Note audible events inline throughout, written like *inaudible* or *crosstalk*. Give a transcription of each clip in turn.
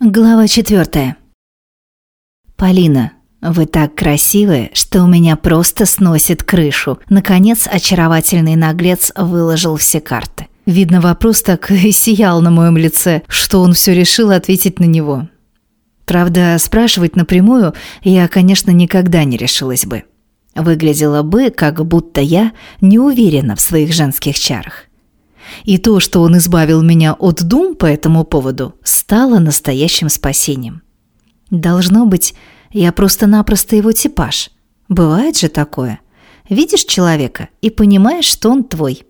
Глава четвертая. Полина, вы так красивы, что у меня просто сносит крышу. Наконец, очаровательный наглец выложил все карты. Видно, вопрос так *laughs* и сиял на моем лице, что он все решил ответить на него. Правда, спрашивать напрямую я, конечно, никогда не решилась бы. Выглядело бы, как будто я не уверена в своих женских чарах. И то, что он избавил меня от дум по этому поводу, стало настоящим спасением. Должно быть, я просто-напросто его типаж. Бывает же такое. Видишь человека и понимаешь, что он твой.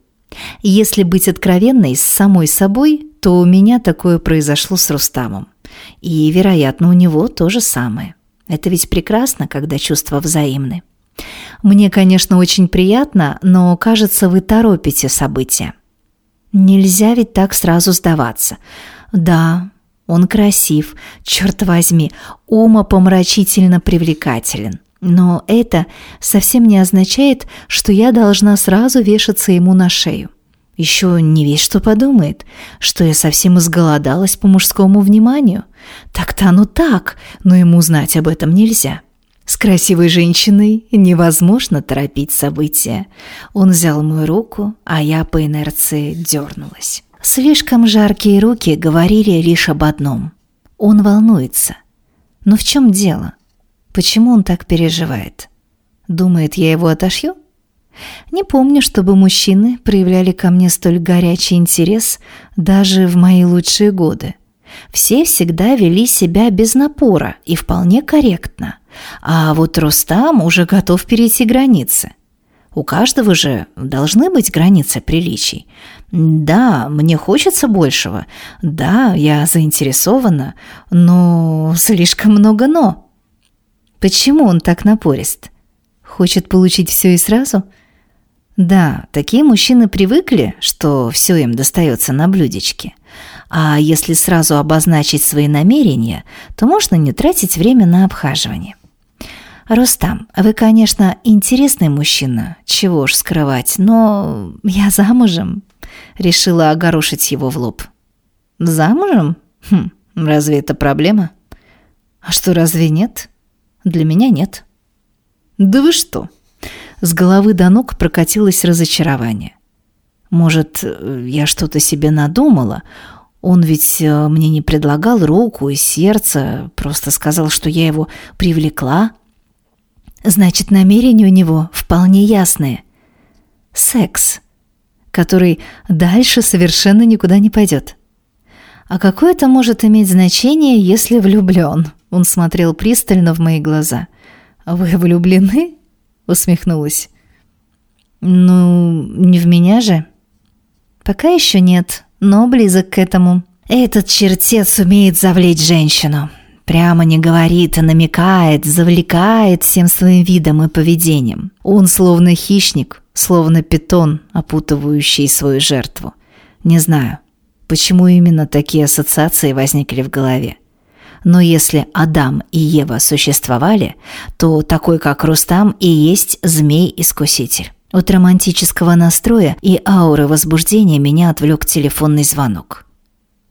Если быть откровенной с самой собой, то у меня такое произошло с Рустамом. И, вероятно, у него то же самое. Это ведь прекрасно, когда чувства взаимны. Мне, конечно, очень приятно, но, кажется, вы торопите события. Нельзя ведь так сразу сдаваться. Да, он красив, черт возьми, умопомрачительно привлекателен. Но это совсем не означает, что я должна сразу вешаться ему на шею. Еще не весь что подумает, что я совсем изголодалась по мужскому вниманию. Так-то оно так, но ему знать об этом нельзя. С красивой женщиной невозможно торопить события. Он взял мою руку, а я по инерции дернулась. Слишком жаркие руки говорили лишь об одном. Он волнуется. Но в чем дело? Почему он так переживает? Думает, я его отошью? Не помню, чтобы мужчины проявляли ко мне столь горячий интерес даже в мои лучшие годы. Все всегда вели себя без напора и вполне корректно. А вот Рустам уже готов перейти границы. У каждого же должны быть границы приличий. Да, мне хочется большего. Да, я заинтересована, но слишком много «но». Почему он так напорист? Хочет получить все и сразу? Да, такие мужчины привыкли, что все им достается на блюдечке. А если сразу обозначить свои намерения, то можно не тратить время на обхаживание. «Рустам, вы, конечно, интересный мужчина, чего уж скрывать, но я замужем», — решила огорошить его в лоб. «Замужем? Хм, разве это проблема?» «А что, разве нет?» «Для меня нет». «Да вы что?» С головы до ног прокатилось разочарование. «Может, я что-то себе надумала?» Он ведь э, мне не предлагал руку и сердце, просто сказал, что я его привлекла. Значит, намерения у него вполне ясные. Секс, который дальше совершенно никуда не пойдет. А какое это может иметь значение, если влюблен? Он смотрел пристально в мои глаза. «Вы влюблены?» — усмехнулась. «Ну, не в меня же?» «Пока еще нет, но близок к этому. Этот чертец умеет завлечь женщину. Прямо не говорит, а намекает, завлекает всем своим видом и поведением. Он словно хищник, словно питон, опутывающий свою жертву. Не знаю, почему именно такие ассоциации возникли в голове. Но если Адам и Ева существовали, то такой, как Рустам, и есть змей-искуситель. От романтического настроя и ауры возбуждения меня отвлек телефонный звонок.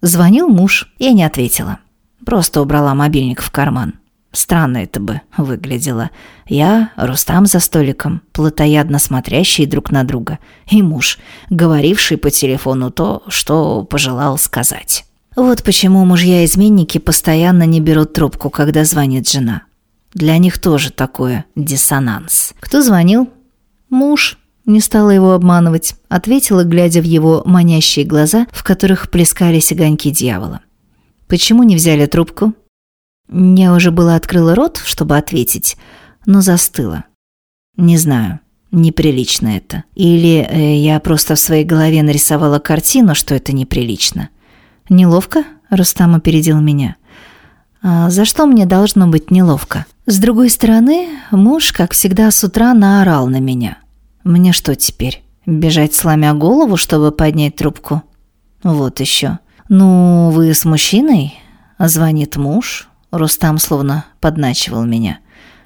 Звонил муж, я не ответила. Просто убрала мобильник в карман. Странно это бы выглядело. Я, Рустам за столиком, плотоядно смотрящие друг на друга, и муж, говоривший по телефону то, что пожелал сказать. Вот почему мужья-изменники постоянно не берут трубку, когда звонит жена. Для них тоже такое диссонанс. Кто звонил? Муж. Не стала его обманывать, ответила, глядя в его манящие глаза, в которых плескались огоньки дьявола. «Почему не взяли трубку?» Я уже было открыла рот, чтобы ответить, но застыла. Не знаю, неприлично это. Или э, я просто в своей голове нарисовала картину, что это неприлично. Неловко? Рустам опередил меня. А за что мне должно быть неловко? С другой стороны, муж, как всегда, с утра наорал на меня. Мне что теперь? Бежать сломя голову, чтобы поднять трубку? Вот еще. Ну, вы с мужчиной? Звонит муж. Рустам словно подначивал меня.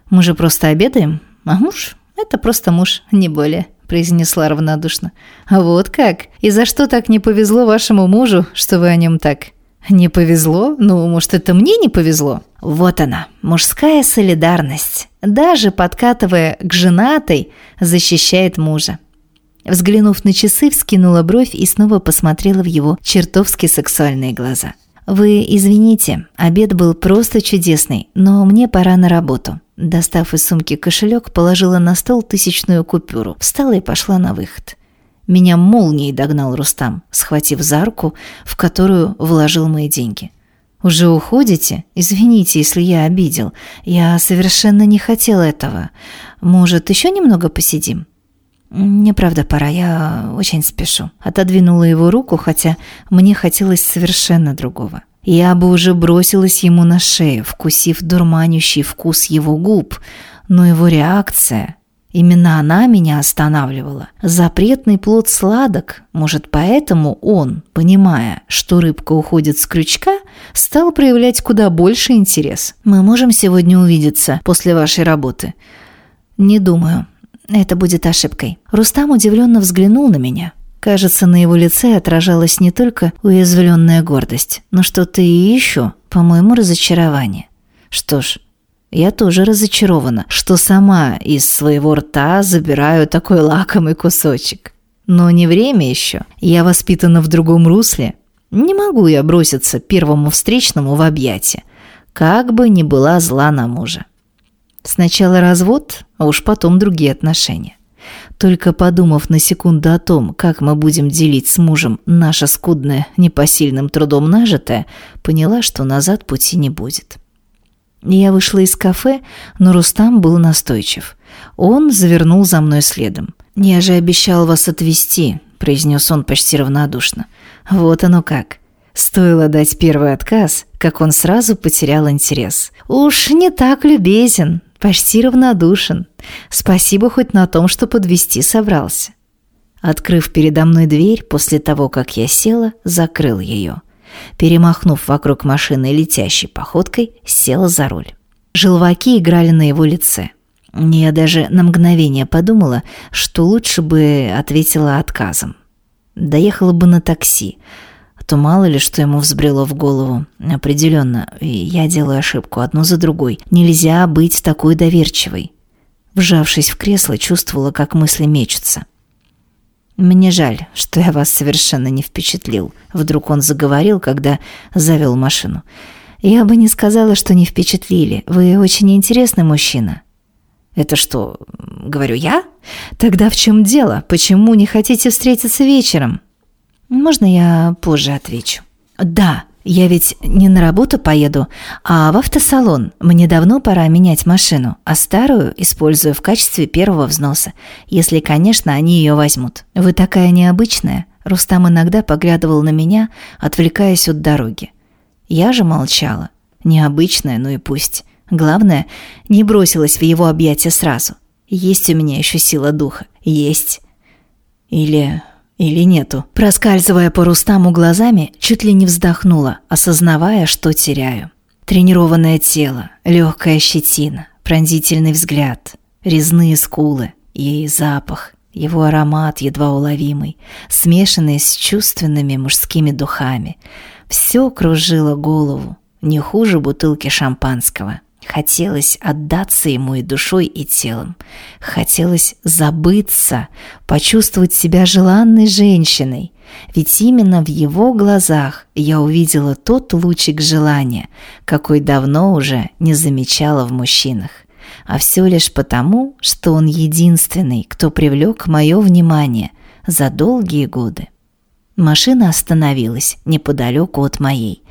Мы же просто обедаем, а муж – это просто муж, не более произнесла равнодушно. «А вот как? И за что так не повезло вашему мужу, что вы о нем так? Не повезло? Ну, может, это мне не повезло? Вот она, мужская солидарность. Даже подкатывая к женатой, защищает мужа. Взглянув на часы, вскинула бровь и снова посмотрела в его чертовски сексуальные глаза. «Вы извините, обед был просто чудесный, но мне пора на работу». Достав из сумки кошелек, положила на стол тысячную купюру, встала и пошла на выход. Меня молнией догнал Рустам, схватив за руку, в которую вложил мои деньги. «Уже уходите? Извините, если я обидел. Я совершенно не хотел этого. Может, еще немного посидим?» «Мне правда пора, я очень спешу». Отодвинула его руку, хотя мне хотелось совершенно другого. Я бы уже бросилась ему на шею, вкусив дурманящий вкус его губ, но его реакция Именно она меня останавливала. Запретный плод сладок, может, поэтому он, понимая, что рыбка уходит с крючка, стал проявлять куда больше интерес. «Мы можем сегодня увидеться после вашей работы?» «Не думаю. Это будет ошибкой». Рустам удивленно взглянул на меня. Кажется, на его лице отражалась не только уязвленная гордость, но что-то и еще, по-моему, разочарование. Что ж, я тоже разочарована, что сама из своего рта забираю такой лакомый кусочек. Но не время еще. Я воспитана в другом русле. Не могу я броситься первому встречному в объятия, как бы ни была зла на мужа. Сначала развод, а уж потом другие отношения. Только подумав на секунду о том, как мы будем делить с мужем наше скудное, непосильным трудом нажитое, поняла, что назад пути не будет. Я вышла из кафе, но Рустам был настойчив. Он завернул за мной следом. «Я же обещал вас отвезти», – произнес он почти равнодушно. «Вот оно как». Стоило дать первый отказ, как он сразу потерял интерес. «Уж не так любезен, почти равнодушен. Спасибо хоть на том, что подвести собрался». Открыв передо мной дверь после того, как я села, закрыл ее. Перемахнув вокруг машины летящей походкой, села за руль. Желваки играли на его лице. Я даже на мгновение подумала, что лучше бы ответила отказом. Доехала бы на такси, то мало ли что ему взбрело в голову. Определенно, я делаю ошибку одну за другой. Нельзя быть такой доверчивой. Вжавшись в кресло, чувствовала, как мысли мечутся. «Мне жаль, что я вас совершенно не впечатлил», — вдруг он заговорил, когда завел машину. «Я бы не сказала, что не впечатлили. Вы очень интересный мужчина». «Это что, говорю я? Тогда в чем дело? Почему не хотите встретиться вечером?» «Можно я позже отвечу?» «Да, я ведь не на работу поеду, а в автосалон. Мне давно пора менять машину, а старую использую в качестве первого взноса, если, конечно, они ее возьмут. Вы такая необычная. Рустам иногда поглядывал на меня, отвлекаясь от дороги. Я же молчала. Необычная, ну и пусть. Главное, не бросилась в его объятия сразу. Есть у меня еще сила духа. Есть. Или или нету. Проскальзывая по Рустаму глазами, чуть ли не вздохнула, осознавая, что теряю. Тренированное тело, легкая щетина, пронзительный взгляд, резные скулы и запах, его аромат едва уловимый, смешанный с чувственными мужскими духами. Все кружило голову, не хуже бутылки шампанского. Хотелось отдаться ему и душой, и телом. Хотелось забыться, почувствовать себя желанной женщиной. Ведь именно в его глазах я увидела тот лучик желания, какой давно уже не замечала в мужчинах. А все лишь потому, что он единственный, кто привлек мое внимание за долгие годы. Машина остановилась неподалеку от моей.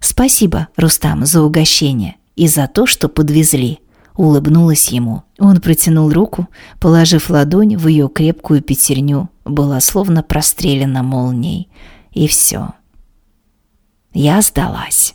«Спасибо, Рустам, за угощение и за то, что подвезли», — улыбнулась ему. Он протянул руку, положив ладонь в ее крепкую пятерню, была словно прострелена молнией. И все. Я сдалась.